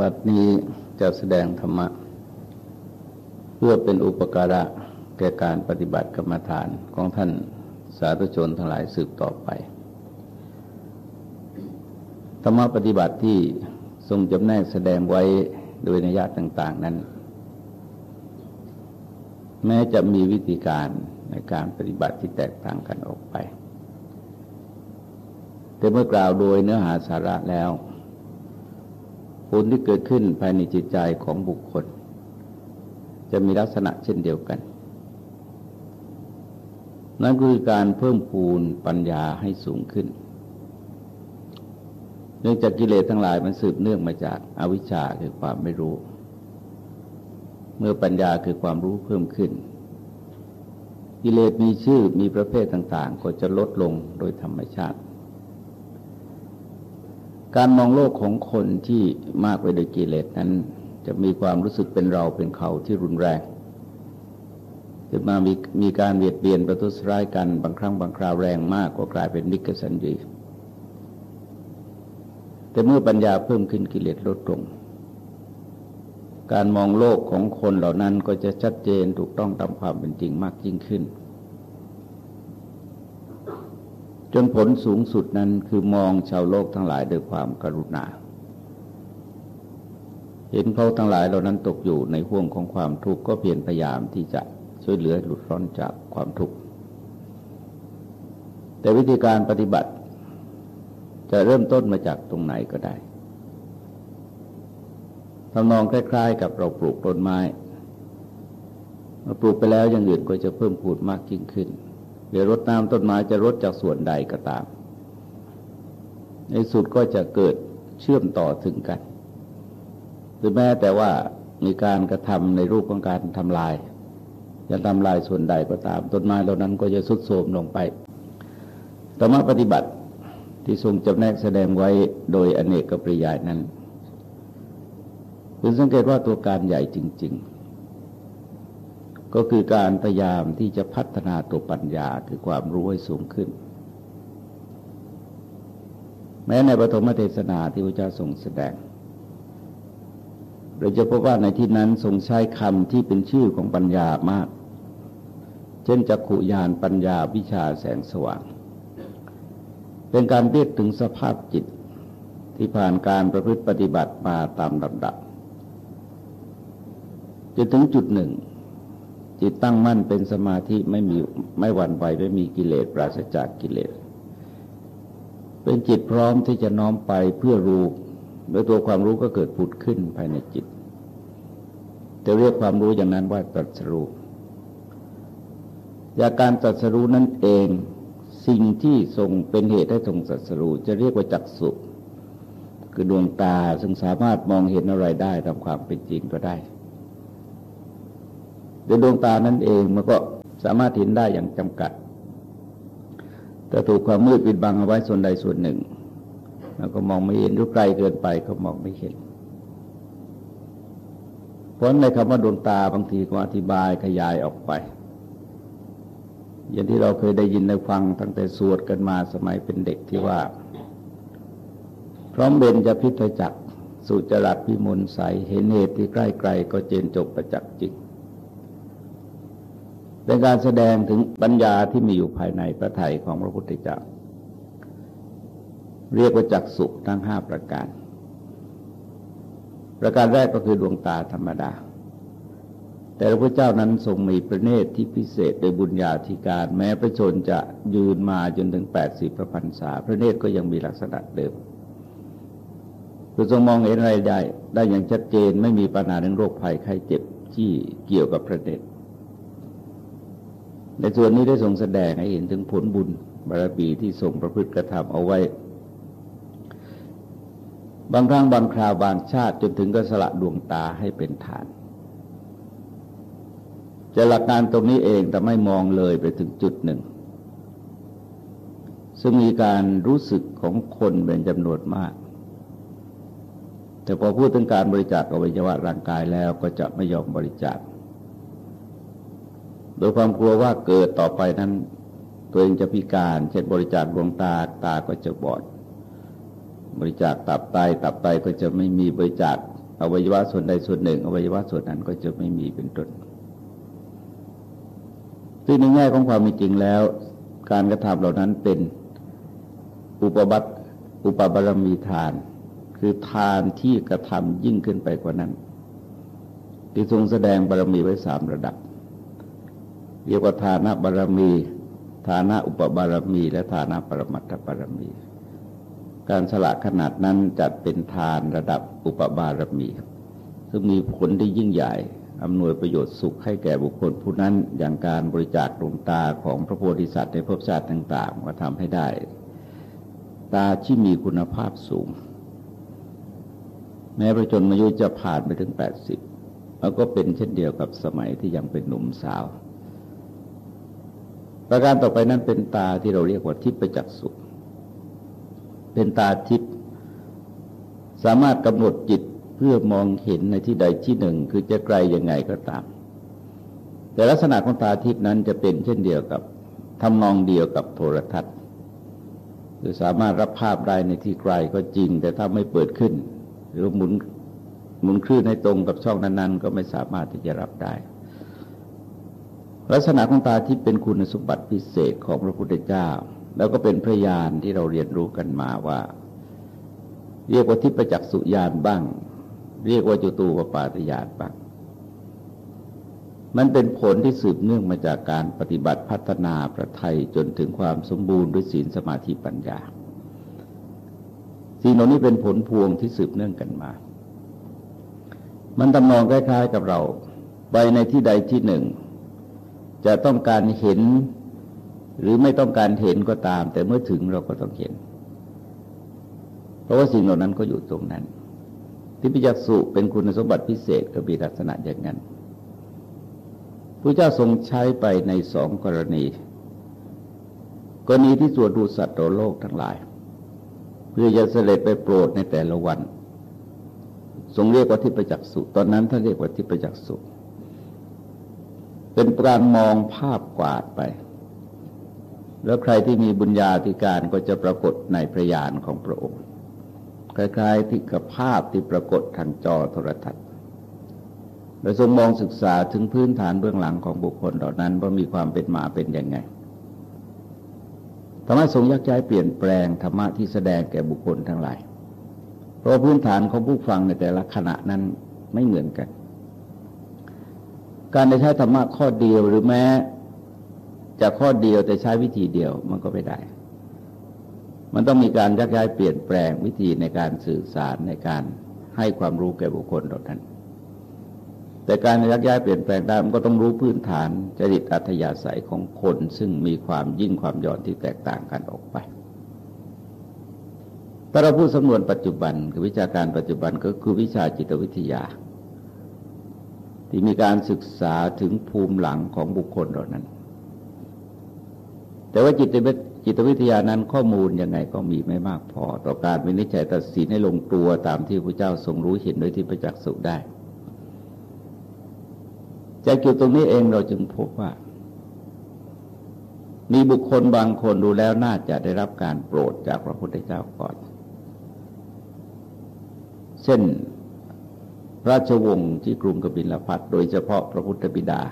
บัดนี้จะแสดงธรรมะ เพื่อเป็นอุปการะแก่การปฏิบัติกรรมฐานของท่านสาธุชนทั้งหลายสืบต่อไป ธรรมะปฏิบัติที่ทรงจำแนกแสดงไว้โดยนิยาต่างๆนั้น แม้จะมีวิธีการในการปฏิบัติที่แตกต่างกันออกไป แต่เมื่อกล่าวโดยเนื้อหาสาระแล้ว ผลที่เกิดขึ้นภายในจิตใจของบุคคล จะมีลักษณะเช่นเดียวกัน นั่นคือการเพิ่มพูนปัญญาให้สูงขึ้น เนื่องจากกิเลสทั้งหลายมันสืบเนื่องมาจากอาวิชชาคือความไม่รู้ เมื่อปัญญาคือความรู้เพิ่มขึ้น กิเลสมีชื่อมีประเภทต่าง ๆ ก็จะลดลงโดยธรรมชาติ การมองโลกของคนที่มากไปด้วยกิเลสนั้น จะมีความรู้สึกเป็นเราเป็นเขาที่รุนแรงจะมามีมีการเบียดเบียนประทุษร้ายกันบางครั้งบางคราวแรงมากก็กลายเป็นมิกสันดีแต่เมื่อปัญญาเพิ่มขึ้นกิเลสลดลงการมองโลกของคนเหล่านั้นก็จะชัดเจนถูกต้องตามความเป็นจริงมากยิ่งขึ้น จนผลสูงสุดนั้นคือมองชาวโลกทั้งหลายด้วยความกรุณา เห็นเขาทั้งหลายเหล่านั้นตกอยู่ในห่วงของความทุกข์ก็เพียรพยายามที่จะช่วยเหลือหลุดร้อนจากความทุกข์แต่วิธีการปฏิบัติ จะเริ่มต้นมาจากตรงไหนก็ได้ทำนองคล้าย ๆ กับเราปลูกต้นไม้มาปลูกไปแล้วอย่างอื่นก็จะเพิ่มพูดมากยิ่งขึ้น หรือรดน้ำต้นไม้จะรดจากส่วนใดก็ตาม ในสุดก็จะเกิดเชื่อมต่อถึงกัน หรือแม้แต่ว่ามีการกระทำในรูปของการทำลาย จะทำลายส่วนใดก็ตาม ต้นไม้เหล่านั้นก็จะสุดโทมลงไปธรรมปฏิบัติที่ทรงจำแนกแสดงไว้โดยอเนกปริยายนั้น คุณสังเกตว่าตัวการใหญ่จริง ๆ ก็คือการพยายามที่จะพัฒนาตัวปัญญาคือความรู้ให้สูงขึ้น แม้ในปฐมเทศนาที่พระเจ้าทรงแสดง เราจะพบว่าในที่นั้นทรงใช้คำที่เป็นชื่อของปัญญามาก เช่นจักขุยานปัญญาวิชาแสงสว่าง เป็นการเรียกถึงสภาพจิตที่ผ่านการประพฤติปฏิบัติมาตามลำดับจนถึงจุดหนึ่ง จิตตั้งมั่นเป็นสมาธิไม่มีไม่หวั่นไหวไม่มีกิเลสปราศจากกิเลส เป็นจิตพร้อมที่จะน้อมไปเพื่อรู้โดยตัวความรู้ก็เกิดผุดขึ้นภายในจิตจะเรียกความรู้อย่างนั้นว่าตรัสรู้จากการตรัสรู้นั่นเองสิ่งที่ทรงเป็นเหตุให้ทรงตรัสรู้จะเรียกว่าจักสุคือดวงตาซึ่งสามารถมองเห็นอะไรได้ตามความเป็นจริงก็ได้ โดยดวงตานั่นเองมันก็สามารถเห็นได้อย่างจำกัด แต่ถูกความมืดปิดบังเอาไว้ส่วนใดส่วนหนึ่งแล้วก็มองไม่เห็นหรือไกลเกินไปก็มองไม่เห็น เพราะในคำว่าดวงตาบางทีก็อธิบายขยายออกไป อย่างที่เราเคยได้ยินได้ฟังตั้งแต่สวดกันมาสมัยเป็นเด็กที่ว่า พร้อมเบนจะพิทจักสุจรัตพิมลใสเห็นเหตุที่ใกล้ไกลก็เจนจบประจักษ์จริง เป็นการแสดงถึงปัญญาที่มีอยู่ภายในพระไถ่ของพระพุทธเจ้า เรียกว่าจักสุทั้งห้าประการ ประการแรกก็คือดวงตาธรรมดา แต่พระพุทธเจ้านั้นทรงมีประเนตรที่พิเศษโดยบุญญาธิการ แม้พระชนจะยืนมาจนถึงแปดสิบพระพันษา พระเนตรก็ยังมีลักษณะเดิมพระทรงมองเห็นอะไรได้ ได้อย่างชัดเจนไม่มีปัญหาเรื่องโรคภัยไข้เจ็บที่เกี่ยวกับพระเนตร ในส่วนนี้ได้ทรงแสดงให้เห็นถึงผลบุญบารมีที่ทรงประพฤติกระทำเอาไว้ บางครั้งบางคราวบางชาติจนถึงก็สละดวงตาให้เป็นฐานจะหลักการตรงนี้เองแต่ไม่มองเลยไปถึงจุดหนึ่ง ซึ่งมีการรู้สึกของคนเป็นจำนวนมาก แต่พอพูดถึงการบริจาคอวัยวะร่างกายแล้วก็จะไม่ยอมบริจาค ดยความกลัวว่าเกิดต่อไปนั้น ตัวเองจะพิการ เช่นบริจาคดวงตาตาก็จะบอด บริจาคตับไตตับไตก็จะไม่มีบริจาคอวัยวะส่วนใดส่วนหนึ่ง อวัยวะส่วนนั้นก็จะไม่มีเป็นต้นซึ่งในแง่ของความมีจริงแล้ว การกระทำเหล่านั้นเป็นอุปบัติอุปบารมีทาน คือทานที่กระทำยิ่งขึ้นไปกว่านั้น ที่ทรงแสดงบารมีไว้สามระดับ เรียกว่าทานะบารมี ฐานะอุปบารมี และฐานะปรมัตถบารมี การสละขนาดนั้นจัดเป็นทานระดับอุปบารมี ซึ่งมีผลที่ยิ่งใหญ่อำนวยประโยชน์สุขให้แก่บุคคลผู้นั้นอย่างการบริจาคดวงตาของพระโพธิสัตว์ในภพชาติต่างๆมาทำให้ได้ ตาที่มีคุณภาพสูง แม้ประชนมายุจะผ่านไปถึง 80 แล้วก็เป็นเช่นเดียวกับสมัยที่ยังเป็นหนุ่มสาว ประการต่อไปนั้นเป็นตาที่เราเรียกว่าทิพประจักษุเป็นตาทิพสามารถกำหนดจิตเพื่อมองเห็นในที่ใดที่หนึ่ง คือจะไกลยังไงก็ตาม แต่ลักษณะของตาทิพนั้นจะเป็นเช่นเดียวกับทำนองเดียวกับโทรทัศน์คือสามารถรับภาพได้ในที่ไกลก็จริง แต่ถ้าไม่เปิดขึ้น หรือหมุนหมุนคลื่นให้ตรงกับช่องนั้น ๆ ก็ไม่สามารถที่จะรับได้ ลักษณะของตาที่เป็นคุณสมบัติพิเศษของพระพุทธเจ้า แล้วก็เป็นพระญาณที่เราเรียนรู้กันมาว่า เรียกว่าทิพจักสุญาณบ้าง เรียกว่าจุตูปปาตญาณบ้างมันเป็นผลที่สืบเนื่องมาจากการปฏิบัติพัฒนาประไทยจนถึงความสมบูรณ์ด้วยศีลสมาธิปัญญาสิ่งเหล่านี้เป็นผลพวงที่สืบเนื่องกันมา มันตำนองคล้ายๆกับเรา ไปในที่ใดที่หนึ่ง จะต้องการเห็น หรือไม่ต้องการเห็นก็ตาม แต่เมื่อถึงเราก็ต้องเห็น เพราะว่าสิ่งเหล่านั้นก็อยู่ตรงนั้น ที่พิจักษุเป็นคุณสมบัติพิเศษก็มีลักษณะอย่างนั้นพระเจ้าทรงใช้ไปในสองกรณีกรณีที่สวดดูสัตว์โลกทั้งหลาย เพื่อจะเสด็จไปโปรดในแต่ละวัน ทรงเรียกว่าทิพจักษุตอนนั้นท่านเรียกว่าทิพจักษุเเป็นการมองภาพกวาดไป แล้วใครที่มีบุญญาธิการก็จะปรากฏในพระญาณของพระองค์ คล้ายๆที่กับภาพที่ปรากฏทางจอโทรทัศน์โดยทรงมองศึกษาถึงพื้นฐานเบื้องหลังของบุคคลเหล่านั้นว่ามีความเป็นมาเป็นยังไงธรรมะทรงยักย้ายเปลี่ยนแปลงธรรมะที่แสดงแก่บุคคลทั้งหลาย เพราะพื้นฐานของผู้ฟังในแต่ละขณะนั้นไม่เหมือนกัน การใช้ธรรมะข้อเดียวหรือแม้จะข้อเดียวแต่ใช้วิธีเดียวมันก็ไม่ได้ มันต้องมีการยักย้ายเปลี่ยนแปลงวิธีในการสื่อสารในการให้ความรู้แก่บุคคลเหล่านั้น แต่การยักย้ายเปลี่ยนแปลงได้มันก็ต้องรู้พื้นฐานจริตอัธยาศัยของคนซึ่งมีความยิ่งความย่อนที่แตกต่างกันออกไปถ้าเราพูดสำนวนปัจจุบันคือวิชาการปัจจุบันก็คือวิชาจิตวิทยา ที่มีการศึกษาถึงภูมิหลังของบุคคลเหล่านั้น แต่ว่าจิตจิตวิทยานั้นข้อมูลยังไงก็มีไม่มากพอ ต่อการวินิจฉัยตัดสินให้ลงตัวตามที่พระเจ้าทรงรู้เห็นโดยที่ประจักษ์สุได้ จากจุดตรงนี้เองเราจึงพบว่า มีบุคคลบางคนดูแล้วน่าจะได้รับการโปรดจากพระพุทธเจ้าก่อน เช่น ราชวงศ์ที่กรุงกบิลพัทโดยเฉพาะพระพุทธบิดา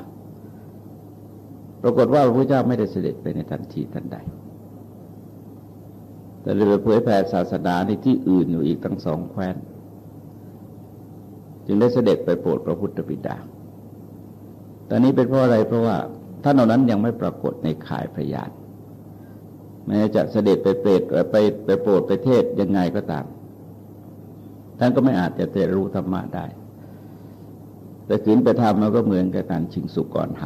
ปรากฏว่าพระพุทธเจ้าไม่ได้เสด็จไปในทันทีทันใด แต่เลยไปเผยแผ่ศาสนาในที่อื่นอยู่อีกทั้งสองแคว้น จึงได้เสด็จไปโปรดพระพุทธบิดา ตอนนี้เป็นเพราะอะไรเพราะว่าท่านเหล่านั้นยังไม่ปรากฏในข่ายพยานแม้จะเสด็จไปเปรตไปไปโปรดไปเทศยังไงก็ตาม ท่านก็ไม่อาจจะเตรู้ธรรมะได้ แต่ขืนไปทำมันก็เหมือนกับการชิงสุกก่อนท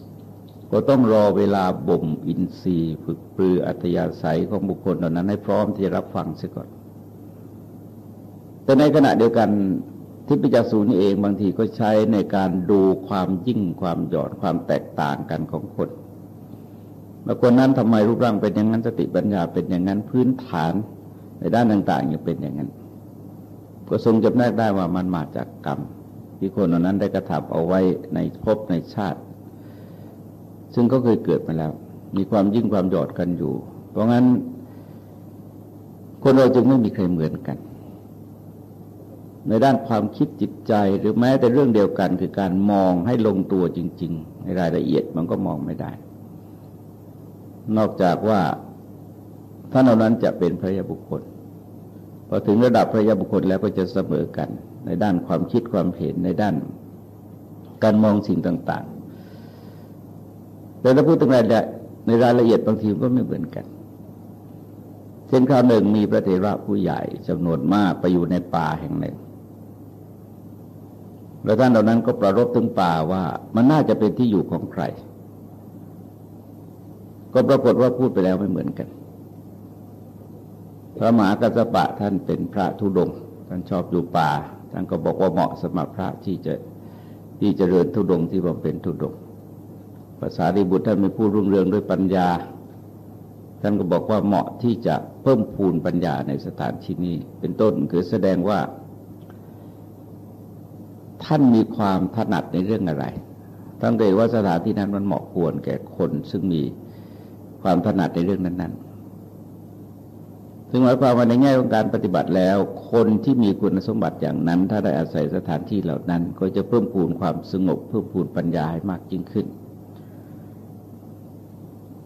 ำก็ต้องรอเวลาบ่มอินทรีย์ฝึกปรืออัตยาศัยของบุคคลเหล่านั้นให้พร้อมที่จะรับฟังเสียก่อน แต่ในขณะเดียวกันทิพยจักษุนี่เองบางทีก็ใช้ในการดูความยิ่งความหยอดความแตกต่างกันของคนบางคนนั้นทำไมรูปร่างเป็นอย่างนั้นสติปัญญาเป็นอย่างนั้นพื้นฐานในด้านต่างๆยังเป็นอย่างนั้น ก็ทรงจำแนกได้ว่ามันมาจากกรรม ที่คนเหล่านั้นได้กระทำเอาไว้ในภพในชาติ ซึ่งก็เคยเกิดมาแล้ว มีความยิ่งความหยอดกันอยู่ เพราะงั้น คนเราจึงไม่มีใครเหมือนกัน ในด้านความคิดจิตใจหรือแม้แต่เรื่องเดียวกันคือการมองให้ลงตัวจริง ๆ ในรายละเอียดมันก็มองไม่ได้ นอกจากว่าท่านเหล่านั้นจะเป็นพระยาบุคคลพอถึงระดับพระยาบุคคลแล้วก็จะเสมอกัน ในด้านความคิดความเห็นในด้าน การมองสิ่งต่าง ๆ แต่ถ้าพูดถึงรายละในรายละเอียดบางทีก็ไม่เหมือนกัน เช่นคราวหนึ่งมีพระเถระผู้ใหญ่จำนวนมากไปอยู่ในป่าแห่งหนึ่งแล้วท่านเหล่านั้นก็ประรบถึงป่าว่ามันน่าจะเป็นที่อยู่ของใคร ก็ปรากฏว่าพูดไปแล้วไม่เหมือนกัน พระมหากัสปะท่านเป็นพระธุดงท่านชอบอยู่ป่า ท่านก็บอกว่าเหมาะสำหรับพระที่จะที่จะเริญธุดงที่บำเพ็ญธุดงภาษาดิบุตรท่านไม่พูดรุ่งเรืองด้วยปัญญา ท่านก็บอกว่าเหมาะที่จะเพิ่มพูนปัญญาในสถานที่นี้ เป็นต้นคือแสดงว่า ท่านมีความถนัดในเรื่องอะไรตั้งแต่ว่าสถานที่นั้นมันเหมาะควรแก่คนซึ่งมีความถนัดในเรื่องนั้น ๆ ซึ่งหมายความว่าในแง่ของการปฏิบัติแล้ว คนที่มีคุณสมบัติอย่างนั้น ถ้าได้อาศัยสถานที่เหล่านั้น ก็จะเพิ่มพูนความสงบเพิ่มพูนปัญญาให้มากยิ่งขึ้น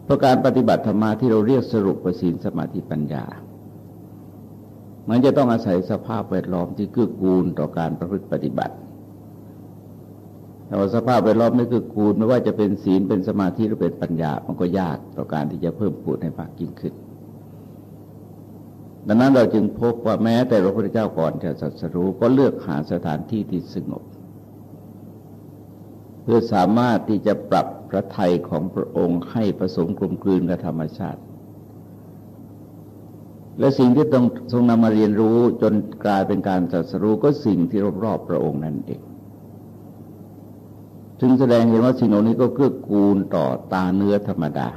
เพราะการปฏิบัติธรรมะที่เราเรียกสรุปประสินสมาธิปัญญา มันจะต้องอาศัยสภาพแวดล้อมที่เกื้อกูลต่อการประพฤติปฏิบัติแต่ว่าสภาพแวดล้อมนี่คือกูลไม่ว่าจะเป็นศีลเป็นสมาธิหรือเป็นปัญญา มันก็ยากต่อการที่จะเพิ่มปูนให้มากยิ่งขึ้น ดังนั้นเราจึงพบว่าแม้แต่พระพุทธเจ้าก่อนจะสัสรู้ก็เลือกหาสถานที่ที่สงบ เพื่อสามารถที่จะปรับพระทัยของพระองค์ให้ผสมกลมกลืนกับธรรมชาติ และสิ่งที่ต้องทรงนำมาเรียนรู้จนกลายเป็นการสัสรู้ก็สิ่งที่รอบๆพระองค์นั่นเองจึงแสดงเห็นว่าสิ่งเหล่านี้ก็เกื้อกูลต่อตาเนื้อธรรมดา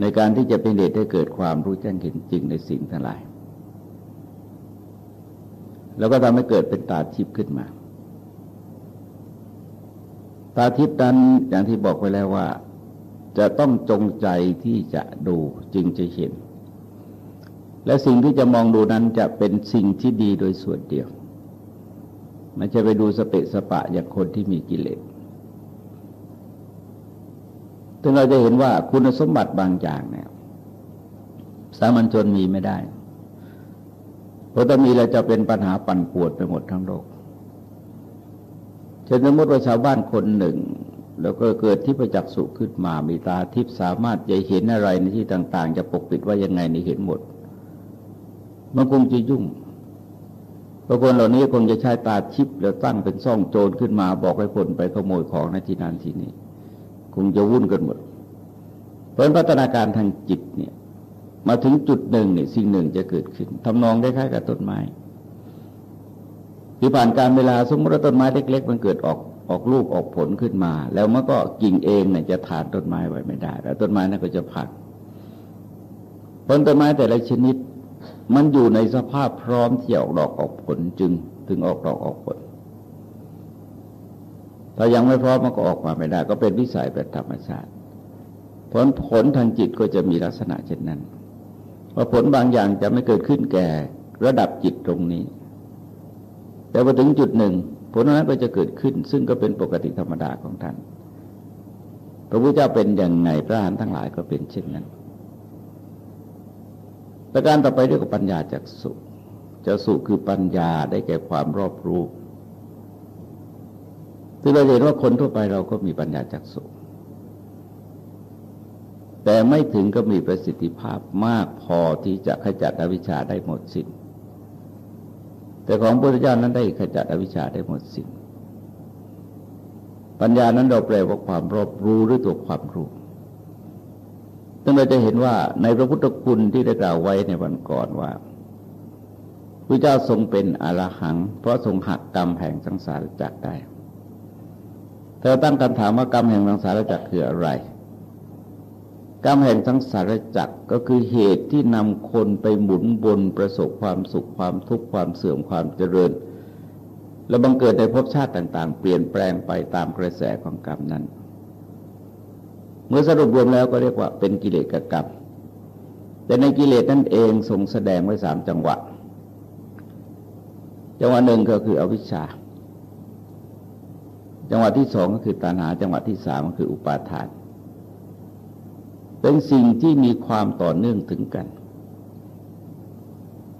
ในการที่จะเป็นเดชให้เกิดความรู้แจ้งเห็นจริงในสิ่งทั้งหลาย แล้วก็ทำให้เกิดเป็นตาทิพย์ขึ้นมา ตาทิพย์นั้นอย่างที่บอกไว้แล้วว่า จะต้องจงใจที่จะดูจึงจะเห็น และสิ่งที่จะมองดูนั้นจะเป็นสิ่งที่ดีโดยส่วนเดียว มันจะไปดูสเปะสปะอย่างคนที่มีกิเลส ถึงเราจะเห็นว่าคุณสมบัติบางอย่างเนี่ยสามัญชนมีไม่ได้ เพราะถ้ามีเราจะเป็นปัญหาปั่นปวดไปหมดทั้งโลกเช่นสมมติว่าชาวบ้านคนหนึ่ง แล้วก็เกิดที่ประจักษ์สุขึ้นมา มีตาทิพย์สามารถจะเห็นอะไรในที่ต่าง ๆ จะปกปิดว่ายังไงนี่เห็นหมด มันคงจะยุ่งพราะคนเหล่านี้คงจะใช้ตาชิปแล้วตั้งเป็นซ่องโจรขึ้นมาบอกให้คนไปขโมยของในที่นั้นที่นี้ คงจะวุ่นกันหมด เพราะพัฒนาการทางจิตเนี่ยมาถึงจุดหนึ่งเนี่ยสิ่งหนึ่งจะเกิดขึ้นทำนองได้คล้ายกับต้นไม้คือผ่านการเวลาสมมติว่าต้นไม้เล็ก ๆ มันเกิดออกออกลูกออกผลขึ้นมา แล้วมันก็กิ่งเองเนี่ยจะทานต้นไม้ไว้ไม่ได้ แล้วต้นไม้นั้นก็จะผักผลต้นไม้แต่ละชนิด มันอยู่ในสภาพพร้อมที่ออกดอกออกผลจึง ถึงออกดอกออกผล ถ้ายังไม่พร้อมมันก็ออกมาไม่ได้ ก็เป็นวิสัยเป็นธรรมชาติผลผลทางจิตก็จะมีลักษณะเช่นนั้นว่าผลบางอย่างจะไม่เกิดขึ้นแก่ระดับจิตตรงนี้ แต่พอถึงจุดหนึ่ง ผลนั้นก็จะเกิดขึ้น ซึ่งก็เป็นปกติธรรมดาของท่าน พระพุทธเจ้าเป็นอย่างไงพระอรหันต์ทั้งหลายก็เป็นเช่นนั้น ประการต่อไปเรียกว่าปัญญาจากสุจะสุคือปัญญาได้แก่ความรอบรู้ ซึ่งเราเห็นว่าคนทั่วไปเราก็มีปัญญาจากสุแต่ไม่ถึงก็มีประสิทธิภาพมากพอที่จะขจัดอวิชชาได้หมดสิน้น แต่ของพระพุทธเจ้านั้นได้ขจัดอวิชชาได้หมดสิน้น ปัญญานั้นเราแปลว่าความรอบรู้หรือตัวความรู้ซึ่งเราจะเห็นว่าในพระพุทธคุณที่ได้กล่าวไว้ในวันก่อนว่าพระเจ้าทรงเป็นอรหัง เพราะทรงหักกรรมแห่งสังสารจักรได้ เธอตั้งคำถามว่ากรรมแห่งสังสารจักรคืออะไร กรรมแห่งสังสารจักรก็คือเหตุที่นำคนไปหมุนบนประสบความสุขความทุกข์ความเสื่อมความเจริญ และบังเกิดในภพชาติต่าง ๆ เปลี่ยนแปลงไปตามกระแสของกรรมนั้น เมื่อสรุปรวมแล้วก็เรียกว่าเป็นกิเลสกรรมแต่ในกิเลสนั่นเองทรงแสดงไว้สามจังหวะ จังหวะหนึ่งก็คืออวิชชา จังหวะที่สองก็คือตัณหา จังหวะที่สามก็คืออุปาทาน เป็นสิ่งที่มีความต่อเนื่องถึงกัน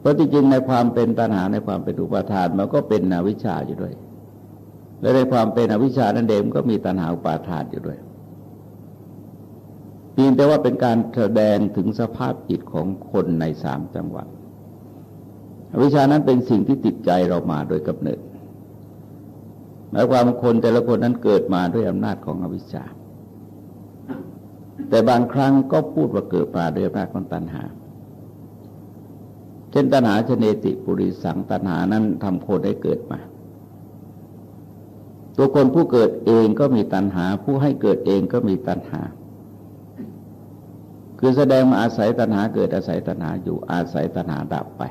เพราะที่จริงในความเป็นตัณหาในความเป็นอุปาทานมันก็เป็นอวิชชาอยู่ด้วย และในความเป็นอวิชชานั่นเองก็มีตัณหาอุปาทานอยู่ด้วยเพียงแต่ว่าเป็นการแสดงถึงสภาพจิตของคนในสามจังหวะอวิชานั้นเป็นสิ่งที่ติดใจเรามาโดยกำเนิด หมายความคนแต่ละคนนั้นเกิดมาด้วยอำนาจของอวิชชา แต่บางครั้งก็พูดว่าเกิดมาด้วยอำนาจของตัณหา เช่นตัณหาชเนติปุริสังตัณหานั้นทำคนให้เกิดมา ตัวคนผู้เกิดเองก็มีตัณหา ผู้ให้เกิดเองก็มีตัณหา คือแสดงมาอาศัยตัณหาเกิดอาศัยตัณหาอยู่อาศัยตัณหาดับไป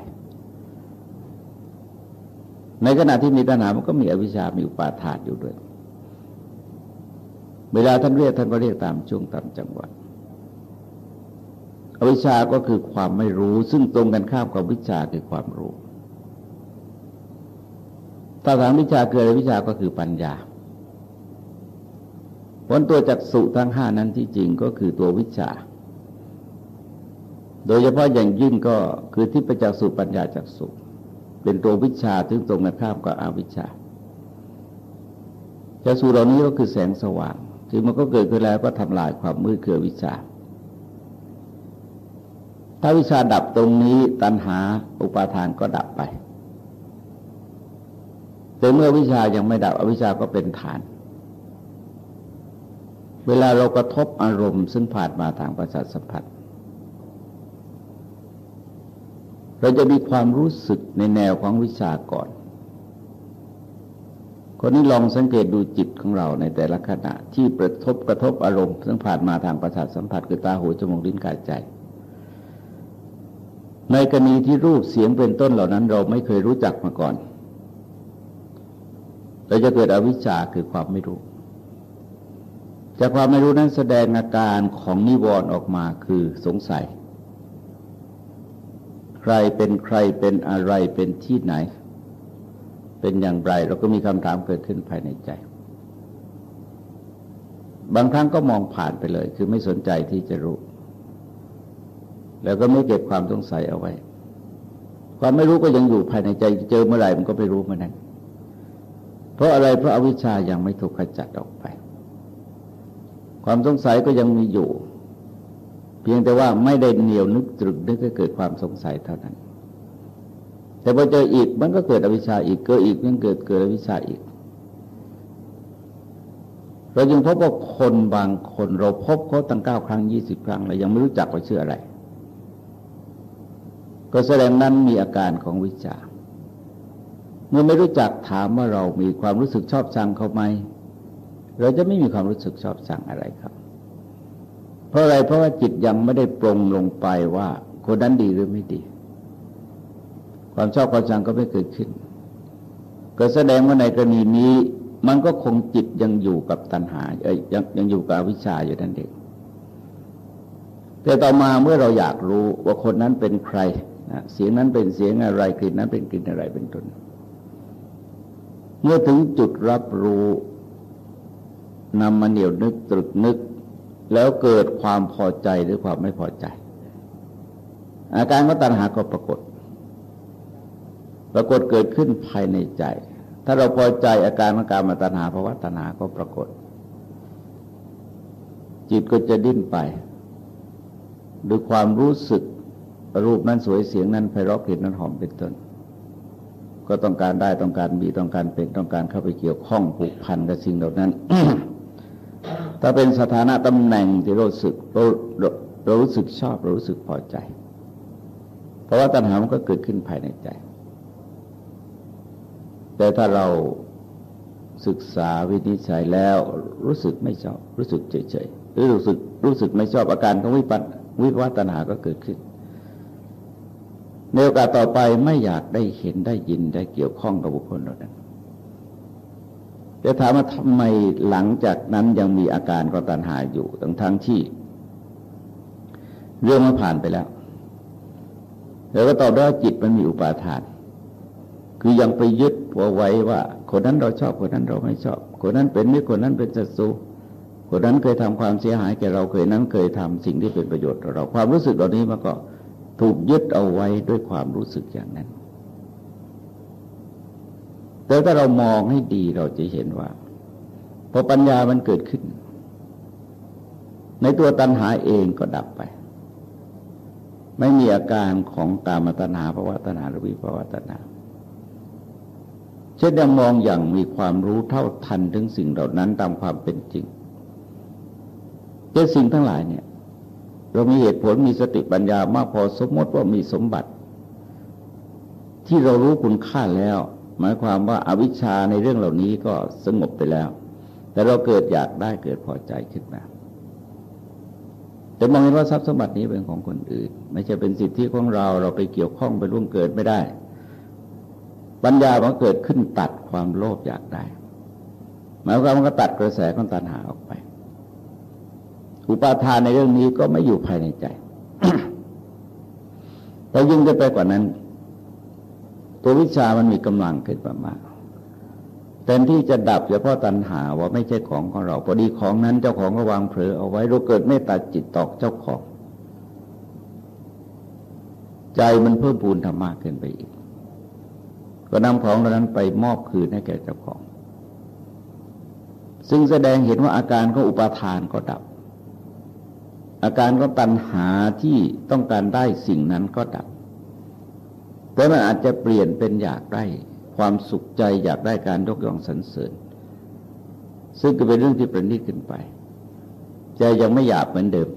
ในขณะที่มีตัณหามันก็มีอวิชชา มีอุปาทานอยู่ด้วย เวลาท่านเรียกท่านก็เรียกตามช่วงตามจังหวะอวิชชาก็คือความไม่รู้ ซึ่งตรงกันข้ามกับวิชาคือความรู้ถ้าทางวิชาเกิดวิชาก็คือปัญญาผลตัวจักสุทั้งห้านั้นที่จริงก็คือตัววิชา โดยเฉพาะอย่างยิ่งก็คือที่ประจักษ์สุปัญญาจักสุ เป็นตัววิชาถึงตรงกันข้ามกับอวิชชาจะสูเหล่านี้ก็คือแสงสว่างที่มันก็เกิดขึ้นแล้วก็ทำลายความมืดคือวิชา ถ้าวิชาดับตรงนี้ตัณหาอุปาทานก็ดับไป แต่เมื่อวิชายังไม่ดับอวิชาก็เป็นฐาน เวลาเรากระทบอารมณ์ซึ่งผ่านมาทางประสาทสัมผัส เราจะมีความรู้สึกในแนวของวิชาก่อน คนนี้ลองสังเกตดูจิตของเราในแต่ละขณะที่กระทบกระทบอารมณ์ซึ่งผ่านมาทางประสาทสัมผัสคือตาหูจมูกลิ้นกายใจ ในกรณีที่รูปเสียงเป็นต้นเหล่านั้น เราไม่เคยรู้จักมาก่อนเราจะเกิดอวิชชาคือความไม่รู้จากความไม่รู้นั้นแสดงอาการของนิวรณ์ออกมาคือสงสัย ใครเป็นใครเป็นอะไรเป็นที่ไหน เป็นอย่างไร เราก็มีคำถามเกิดขึ้นภายในใจ บางครั้งก็มองผ่านไปเลย คือไม่สนใจที่จะรู้ แล้วก็ไม่เก็บความสงสัยเอาไว้ ความไม่รู้ก็ยังอยู่ภายในใจ เจอเมื่อไหร่มันก็ไม่รู้เมื่อนั้นเพราะอะไรเพราะอวิชชายังไม่ถูกขจัดออกไป ความสงสัยก็ยังมีอยู่ เพียงแต่ว่าไม่ได้เหนียวนึกตรึกนึกให้เกิดความสงสัยเท่านั้น แต่พอเจออีกมันก็เกิดอวิชชาอีกเกิดอีกมันเกิดเกิดอวิชชาอีก เราจึงพบว่าคนบางคนเราพบเขาตั้งเก้าครั้งยี่สิบครั้งเรายังไม่รู้จักว่าชื่ออะไร ก็แสดงนั้นมีอาการของวิชาเมื่อไม่รู้จักถามว่าเรามีความรู้สึกชอบชังเขาไหมเราจะไม่มีความรู้สึกชอบชังอะไรครับ เพราะอะไรเพราะว่าจิตยังไม่ได้ปรงลงไปว่า คนนั้นดีหรือไม่ดี ความชอบความชังก็ไม่เกิดขึ้น ก็แสดงว่าในกรณีนี้มันก็คงจิตยังอยู่กับตัณหาเอ้ยยังยังอยู่กับวิชาอยู่นั่นเองแต่ต่อมาเมื่อเราอยากรู้ว่าคนนั้นเป็นใครนะเสียงนั้นเป็นเสียงอะไรกลิ่นนั้นเป็นกลิ่นอะไรเป็นต้นเมื่อถึงจุดรับรู้นำมาเหนียวนึกตรึกนึก แล้วเกิดความพอใจหรือความไม่พอใจ อาการของตัณหาก็ปรากฏ ปรากฏเกิดขึ้นภายในใจ ถ้าเราพอใจอาการของการมาตัณหาภาวะตัณหาก็ปรากฏ จิตก็จะดิ้นไปด้วยความรู้สึกรูปนั้นสวยเสียงนั้นไพเราะกลิ่นนั้นหอมเป็นต้น ก็ต้องการได้ต้องการมีต้องการเป็นต้องการเข้าไปเกี่ยวข้องผูกพันกับสิ่งเหล่านั้น ถ้าเป็นสถานะตำแหน่งที่เราสึกเราเรารู้สึกชอบเรารู้สึกพอใจ เพราะว่าตัณหามันก็เกิดขึ้นภายในใจ แต่ถ้าเราศึกษาวินิจฉัยแล้วรู้สึกไม่ชอบ รู้สึกเฉยๆหรือรู้สึกรู้สึกไม่ชอบอาการของวิปัสวิวัตนาก็เกิดขึ้นในโอกาสต่อไปไม่อยากได้เห็นได้ยินได้เกี่ยวข้องกับบุคคลเหล่านั้น จะถามว่าทำไมหลังจากนั้นยังมีอาการก็ตัณหาอยู่ทั้งทั้งที่ เรื่องมันผ่านไปแล้ว แล้วก็ตอบได้ว่าจิตมันมีอุปาทาน คือยังไปยึดเอาไว้ว่า คนนั้นเราชอบคนนั้นเราไม่ชอบ คนนั้นเป็นไม่คนนั้นเป็นศัตรูคนนั้นเคยทำความเสียหายแก่เราเคยนั้นเคยทำสิ่งที่เป็นประโยชน์เรา ความรู้สึกเหล่านี้มันก็ถูกยึดเอาไว้ด้วยความรู้สึกอย่างนั้น แต่ถ้าเรามองให้ดีเราจะเห็นว่าพอปัญญามันเกิดขึ้น ในตัวตัณหาเองก็ดับไป ไม่มีอาการของตามตัณหาภาวะตัณหาหรือวิภาวะตัณหาเช่นยังมองอย่างมีความรู้เท่าทันถึงสิ่งเหล่านั้นตามความเป็นจริงเจ้สิ่งทั้งหลายเนี่ย เรามีเหตุผลมีสติปัญญามากพอสมมติว่ามีสมบัติ ที่เรารู้คุณค่าแล้ว หมายความว่าอาวิชชาในเรื่องเหล่านี้ก็สงบไปแล้ว แต่เราเกิดอยากได้เกิดพอใจขึ้นมาแต่มองเห็นว่าทรัพย์สมบัตินี้เป็นของคนอื่น ไม่ใช่เป็นสิทธิของเราเราไปเกี่ยวข้องไปร่วงเกิดไม่ได้ ปัญญามันเกิดขึ้นตัดความโลภอยากได้หมายความว่าก็ตัดกระแสของตัณหาออกไป อุปาทานในเรื่องนี้ก็ไม่อยู่ภายในใจแต่ยิ่งไปกว่านั้น ตัววิชามันมีกำลังขึ้นมาณแทนที่จะดับเฉพาะตัณหาว่าไม่ใช่ของของเราพอดีของนั้นเจ้าของก็วางเผลอเอาไว้เราเกิดไม่ตัดจิตตอกเจ้าของ ใจมันเพิ่มพูนธรรมะขึ้นไปอีก ก็นำของเหล่านั้นไปมอบคืนให้แก่เจ้าของ ซึ่งแสดงเห็นว่าอาการของอุปาทานก็ดับ อาการก็ตัณหาที่ต้องการได้สิ่งนั้นก็ดับ แต่มันอาจจะเปลี่ยนเป็นอยากได้ความสุขใจอยากได้การยกย่องสรรเสริญ ซึ่งก็เป็นเรื่องที่ประณีตขึ้นไปใจยังไม่หยาบเหมือนเดิม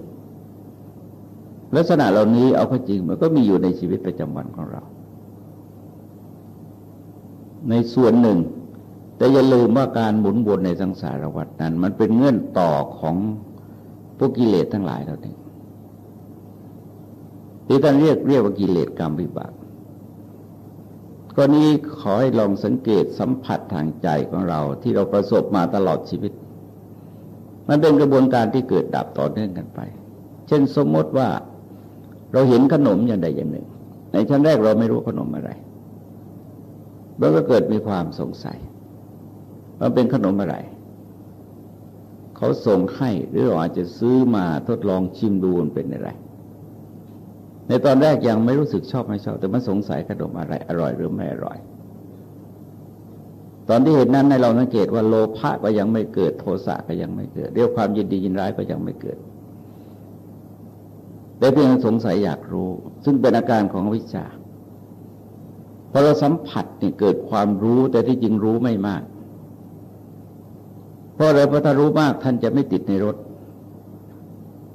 ลักษณะเหล่านี้เอาข้อจริงมันก็มีอยู่ในชีวิตประจำวันของเรา ในส่วนหนึ่ง แต่อย่าลืมว่าการหมุนวนในสังสารวัฏนั้น มันเป็นเงื่อนต่อของพวกกิเลสทั้งหลายเราเนี่ยที่ท่านเรียกเรียกว่ากิเลสกรรมวิบาก ก็นี้ขอให้ลองสังเกตสัมผัสทางใจของเราที่เราประสบมาตลอดชีวิต มันเป็นกระบวนการที่เกิดดับต่อเนื่องกันไป เช่นสมมติว่าเราเห็นขนมอย่างใดอย่างหนึ่ง ในชั้นแรกเราไม่รู้ขนมอะไรเราก็เกิดมีความสงสัยว่าเป็นขนมอะไร เขาส่งให้หรือเราอาจจะซื้อมาทดลองชิมดูมันเป็นอะไร ในตอนแรกยังไม่รู้สึกชอบไม่ชอบ แต่มันสงสัยขนมอะไรอร่อยหรือไม่อร่อย ตอนที่เห็นนั้นในเราสังเกตว่าโลภะก็ยังไม่เกิดโทสะก็ยังไม่เกิดเรียกความยินดียินร้ายก็ยังไม่เกิดแต่เพียงสงสัยอยากรู้ ซึ่งเป็นอาการของวิชาพอเราสัมผัสเนี่ยเกิดความรู้แต่ที่จริงรู้ไม่มาก เพราะอะไรเพราะถ้ารู้มากท่านจะไม่ติดในรถ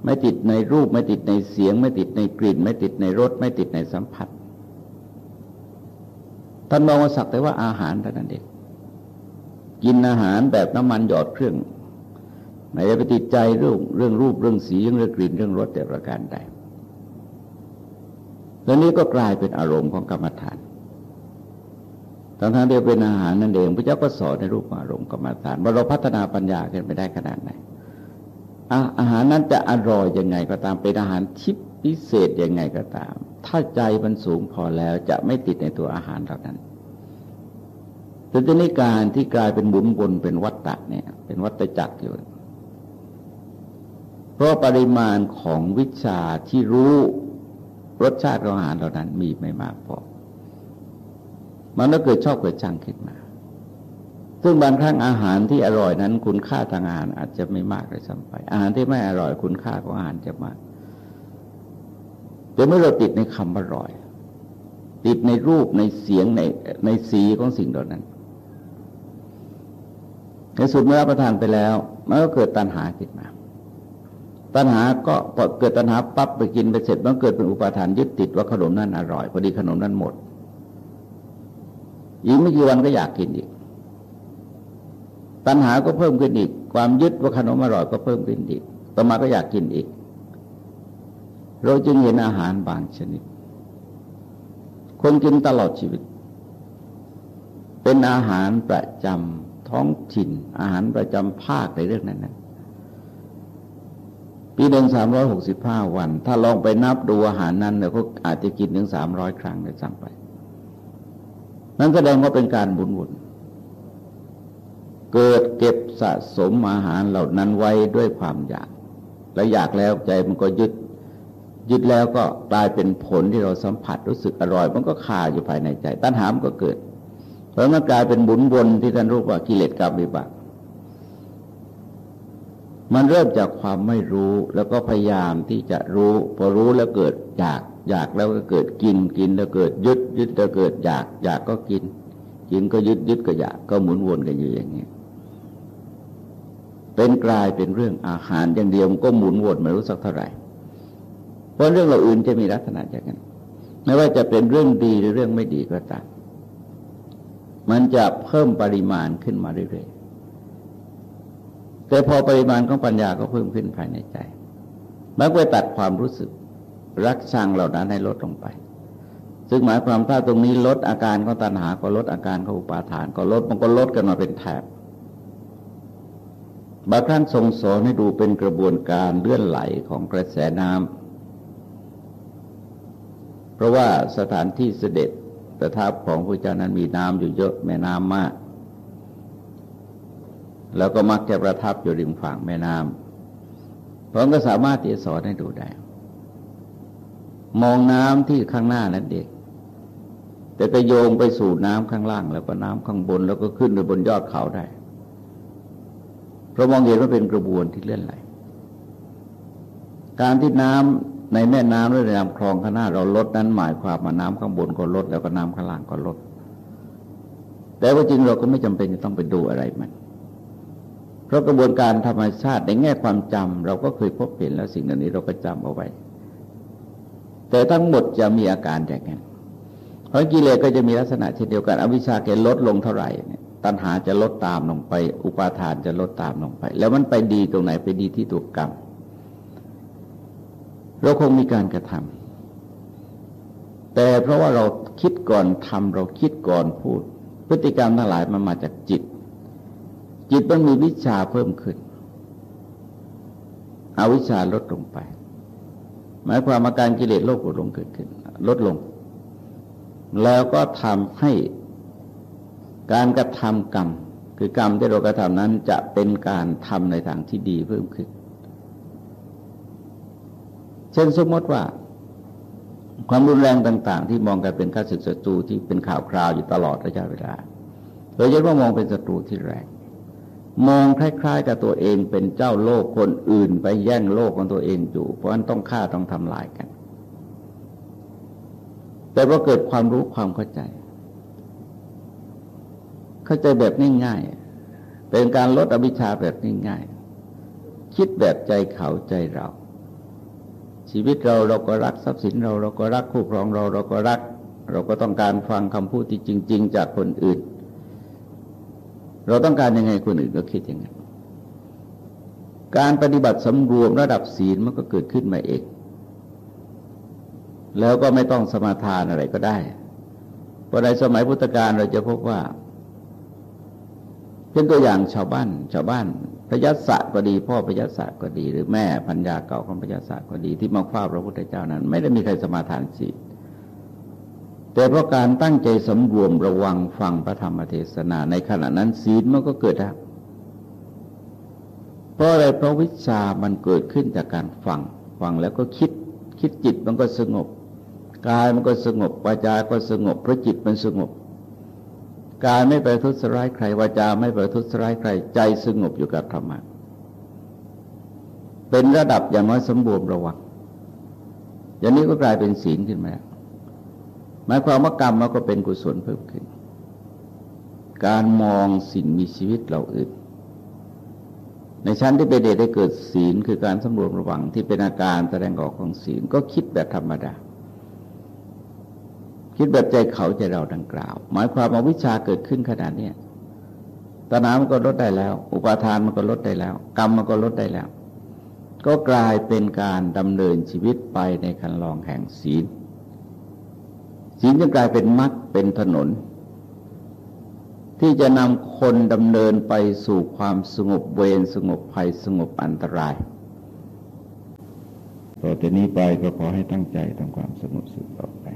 ไม่ติดในรูปไม่ติดในเสียง ไม่ติดในกลิ่น ไม่ติดในรสไม่ติดในสัมผัสท่านมองว่าสักแต่ว่าอาหารเท่านั้นเองกินอาหารแบบน้ำมันหยอดเครื่องไม่ได้ไปติดใจเรื่องเรื่องรูปเรื่องสีเรื่องกลิ่นเรื่องรสแต่ประการใดแล้วนี้ก็กลายเป็นอารมณ์ของกรรมฐานทั้งทั้งเดียวเป็นอาหารนั่นเองพระเจ้าก็สอนในรูปอารมณ์กรรมฐานว่าเราพัฒนาปัญญาขึ้นไปได้ขนาดไหน อาหารนั้นจะอร่อยยังไงก็ตามเป็นอาหารทิพพิเศษยังไงก็ตาม ถ้าใจมันสูงพอแล้วจะไม่ติดในตัวอาหารเหล่านั้น แต่ทีนี้การที่กลายเป็นบุญบนเป็นวัตตะเนี่ย เป็นวัตจักรอยู่ เพราะปริมาณของวิชาที่รู้รสชาติของอาหารเหล่านั้นมีไม่มากพอ มันก็เกิดชอบเกิดชังขึ้นมา ซึ่งบางครั้งอาหารที่อร่อยนั้น คุณค่าทางอาหารอาจจะไม่มากเลยซ้ำไป อาหารที่ไม่อร่อยคุณค่าของอาหารจะมากแต่เมื่อเราติดในคำอร่อย ติดในรูปในเสียงในในสีของสิ่งเหล่านั้นในสุดเมื่อรับประทานไปแล้วมันก็เกิดตัณหาขึ้นมา ตัณหาก็พอเกิดตัณหาปั๊บไปกินไปเสร็จมันเกิดเป็นอุปาทานยึดติดว่าขนมนั้นอร่อยพอดีขนมนั้นหมดอีกไม่กี่วันก็อยากกินอีก ตัณหาก็เพิ่มขึ้นอีก ความยึดว่าขนมอร่อยก็เพิ่มขึ้นอีก ต่อมาก็อยากกินอีก เราจึงเห็นอาหารบางชนิด คนกินตลอดชีวิต เป็นอาหารประจำท้องถิ่น อาหารประจำภาคในเรื่องนั้นนะปีหนึ่งสามร้อยหกสิบห้าวัน ถ้าลองไปนับดูอาหารนั้นเนี่ยเขาอาจจะกินถึงสามร้อยครั้งเลยซ้ำไป นั้นแสดงว่าเป็นการบุญวน เกิดเก็บสะสมอาหารเหล่านั้นไว้ด้วยความอยาก แล้วอยากแล้วใจมันก็ยึด ยึดแล้วก็กลายเป็นผลที่เราสัมผัสรู้สึกอร่อย มันก็คาอยู่ภายในใจ ตัณหามก็เกิด เพราะมันกลายเป็นบุญวนที่ท่านรู้ว่ากิเลสกรรมวิบากมันเริ่มจากความไม่รู้แล้วก็พยายามที่จะรู้ พอรู้แล้วเกิดอยาก อยากแล้วก็เกิดกินกินแล้วเกิดยึดยึดแล้วเกิดอยาก อยากก็กิน กินก็ยึดยึดก็อยากก็หมุนวนกันอยู่อย่างนี้ เป็นกลายเป็นเรื่องอาหารอย่างเดียวมันก็หมุนวนไม่รู้สักเท่าไหร่ เพราะเรื่องเราอื่นจะมีลักษณะอย่างนั้นไม่ว่าจะเป็นเรื่องดีหรือเรื่องไม่ดีก็ตามมันจะเพิ่มปริมาณขึ้นมาเรื่อยๆ แต่พอปริมาณของปัญญาก็เพิ่มขึ้นภายในใจ มันก็ตัดความรู้สึกรักชังเหล่านั้นให้ลดลงไป ซึ่งหมายความถ้าตรงนี้ลดอาการของตัณหา ก็ลดอาการของอุปาทาน ก็ลดมันก็ลดกันมาเป็นแถบ บางครั้งทรงสอนให้ดูเป็นกระบวนการเลื่อนไหลของกระแสน้ำเพราะว่าสถานที่เสด็จประทับของพระเจ้านั้นมีน้ำอยู่เยอะแม่น้ำมาก แล้วก็มักจะประทับอยู่ริมฝั่งแม่น้ำเพราะก็สามารถที่จะสอนให้ดูได้ มองน้ำที่ข้างหน้านั้นเด็กแต่ก็โยงไปสู่น้ำข้างล่าง แล้วก็น้ำข้างบน แล้วก็ขึ้นไปบนยอดเขาได้ เรามองเห็นว่าเป็นกระบวนที่เลื่อนไหล การที่น้ำในแม่น้ำหรือในลำคลองข้างหน้าเราลดนั้นหมายความว่าน้ำข้างบนก็ลดแล้วก็น้ำข้างล่างก็ลด แต่ว่าจริงเราก็ไม่จำเป็นจะต้องไปดูอะไรมัน เพราะกระบวนการธรรมชาติในแง่ความจำเราก็เคยพบเห็นแล้วสิ่งเหล่านี้เราก็จำเอาไว้ แต่ทั้งหมดจะมีอาการอย่างนั้นเพราะกิเลสก็จะมีลักษณะเช่นเดียวกัน อวิชชาแกลดลงเท่าไหร่เนี่ย ตัณหาจะลดตามลงไป อุปาทานจะลดตามลงไป แล้วมันไปดีตรงไหนไปดีที่ตัวกรรม เราคงมีการกระทำแต่เพราะว่าเราคิดก่อนทำเราคิดก่อนพูด พฤติกรรมทั้งหลายมันมาจากจิต จิตมันมีวิชาเพิ่มขึ้นอาวิชาลดลงไป หมายความอาการกิเลสโลภโกรลงเกิดขึ้น ลดลง แล้วก็ทำให้ การกระทำกรรม คือกรรมที่เรากระทำนั้นจะเป็นการทำในทางที่ดีเพิ่มขึ้น เช่นสมมติว่า ความรุนแรงต่าง ๆ ที่มองกันเป็นข้าศึกศัตรูที่เป็นข่าวคราวอยู่ตลอดระยะเวลาเราจะว่ามองเป็นศัตรูที่แรง มองคล้าย ๆ กับตัวเองเป็นเจ้าโลกคนอื่น ไปแย่งโลกของตัวเองอยู่ เพราะฉะนั้นต้องฆ่าต้องทำลายกัน แต่พอเกิดความรู้ความเข้าใจ เข้าใจแบบง่ายๆเป็นการลดอวิชชาแบบง่ายๆคิดแบบใจเขาใจเรา ชีวิตเราเราก็รักทรัพย์สินเราเราก็รักคู่ครองเราเราก็รัก เราก็ต้องการฟังคำพูดที่จริง ๆ จากคนอื่น เราต้องการยังไงคนอื่นก็คิดอย่างนั้นการปฏิบัติสำรวมระดับศีลมันก็เกิดขึ้นมาเองแล้วก็ไม่ต้องสมาทานอะไรก็ได้เพราะในสมัยพุทธกาลเราจะพบว่า เป็นตัวอย่างชาวบ้านชาวบ้านพยัสสะก็ดี พ่อพยัสสะก็ดี หรือแม่พัญญาเก่าของพยัสสะก็ดีที่มาคว้าพระพุทธเจ้านั้น ไม่ได้มีใครสมาทานศีลแต่เพราะการตั้งใจสำรวมระวังฟังพระธรรมเทศนาในขณะนั้นศีลมันก็เกิดแล้วเพราะอะไรเพราะวิชามันเกิดขึ้นจากการฟังฟังแล้วก็คิดคิดจิตมันก็สงบกายมันก็สงบวาจาก็สงบเพราะจิตมันสงบ กายไม่ไปทุสร้ายใครวาจาไม่ไปทุสร้ายใคร ใจสงบอยู่กับธรรมะเป็นระดับอย่างน้อยสมบูรณ์ระวังอย่างนี้ก็กลายเป็นศีลขึ้นมาหมายความว่ากรรมมันก็เป็นกุศลเพิ่มขึ้น การมองสิ่งมีชีวิตเราอื่น ในชั้นที่เป็นเดชได้เกิดศีลคือการสำรวมระวังที่เป็นอาการแสดงออกของศีลก็คิดแบบธรรมดา คิดแบบใจเขาใจเราดังกล่าว หมายความว่าวิชาเกิดขึ้นขนาดนี้ตนามันก็ลดได้แล้ว อุปาทานมันก็ลดได้แล้ว กรรมมันก็ลดได้แล้ว ก็กลายเป็นการดำเนินชีวิตไปในคันลองแห่งศีลศีลจะกลายเป็นมรรคเป็นถนน ที่จะนำคนดำเนินไปสู่ความสงบเวรสงบภัยสงบอันตราย ต่อจากนี้ไปก็ขอให้ตั้งใจทำความสงบสุขต่อไป